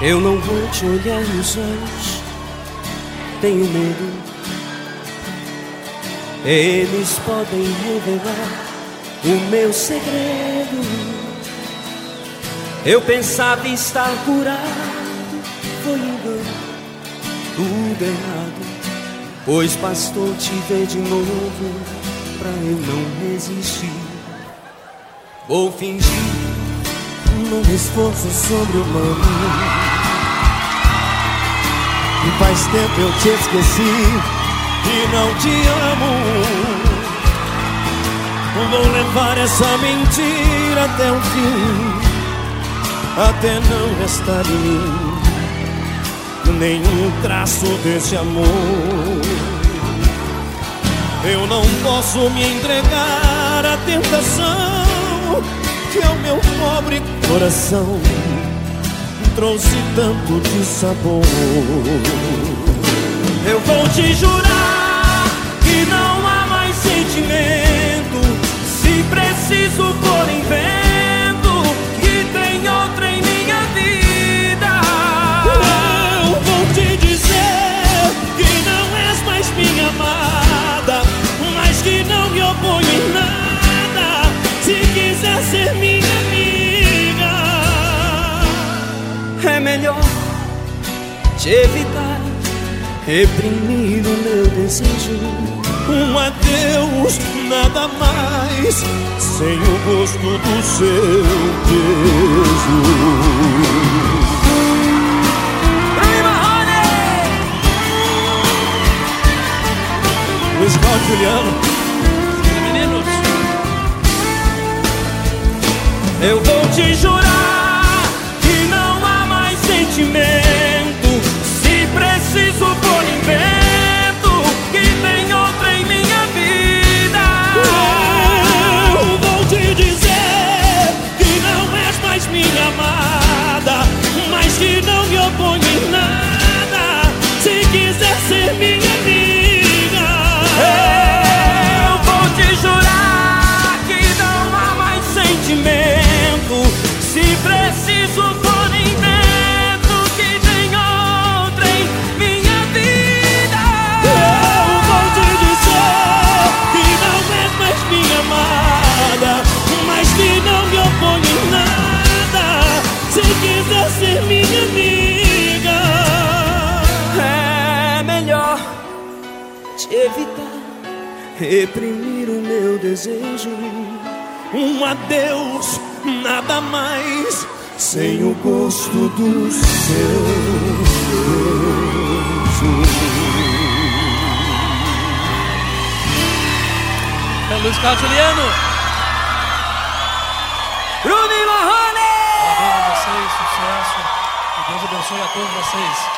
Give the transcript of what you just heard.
Eu não vou te olhar nos olhos, tenho medo. Eles podem revelar o meu segredo. Eu pensava estar curado, foi engano, tudo errado. Pois pastor te ver de novo, pra eu não resistir. Vou fingir um esforço sobre-humano. E faz tempo eu te esqueci e não te amo. Vou levar essa mentira até o fim, até não restar nenhum traço desse amor. Eu não posso me entregar à tentação que ao meu pobre coração trouxe tanto de sabor. Eu vou te jurar que não há mais sentimento. Se preciso for em vento, que tem outra em minha vida. Eu vou te dizer que não és mais minha amada, mas que não me oponho em nada. Se quiser ser minha te evitar, reprimir o meu desejo. um adeus, nada mais, sem o gosto do seu beijo. Luiz Juliano, Meninos, Eu vou te jurar que não há mais sentimento. Que não me oponho em nada. Se quiser ser minha amiga, Eu vou te jurar que não há mais sentimento. Se preciso for evitar, reprimir o meu desejo. Um adeus, nada mais, sem o gosto do seu beijo. é Luiz Carlos Juliano. Bruno e Marrone! Parabéns a vocês, sucesso. Que Deus abençoe a todos vocês.